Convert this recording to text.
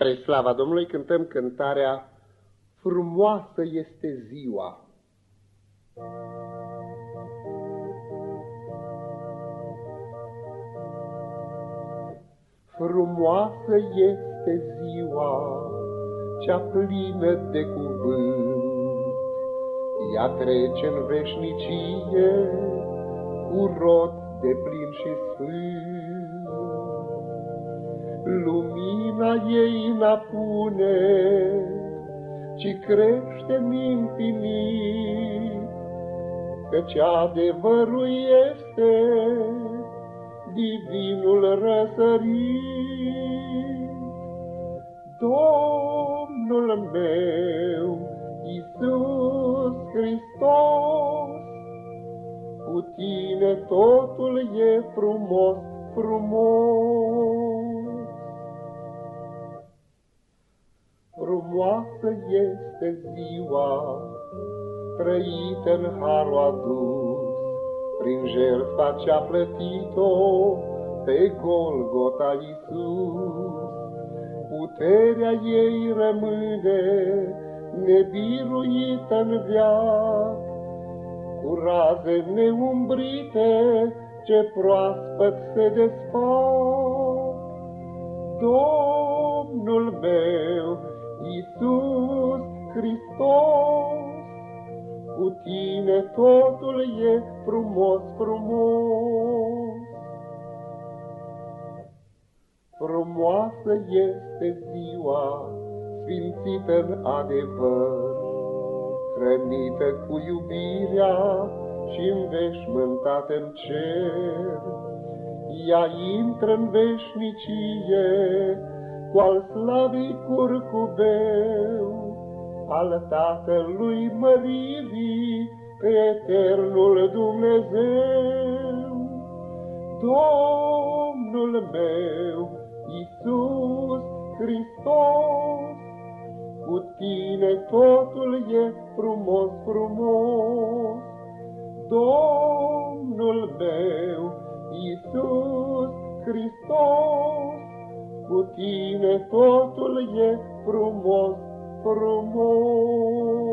Spre slava Domnului cântăm cântarea Frumoasă este ziua. Frumoasă este ziua, cea plină de cuvânt, Ea trece în veșnicie, cu rot de plin și sfânt. Lumina ei n-apune, ci crește în infinit, Căci adevărul este divinul răsărit. Domnul meu, Iisus Hristos, cu tine totul e frumos, frumos. Frumoasă este ziua, trăită în harul adus, prin jertfa ce-a plătit-o pe Golgota Iisus. Puterea ei rămâne nebiruită în viață, cu raze neumbrite ce proaspăt se desfac. Domnul meu, Iisus Hristos, cu tine totul e frumos, frumos. Frumoasă este ziua, sfințită în adevăr, hrănită cu iubirea și înveșmântată în cer. Ea intră în veșnicie cu al slavii curcubeu, al Tatălui măririi, eternul Dumnezeu. Domnul meu, Iisus Hristos, cu tine totul e frumos, frumos. Domnul meu, Iisus Hristos, cu tine totul e frumos, frumos.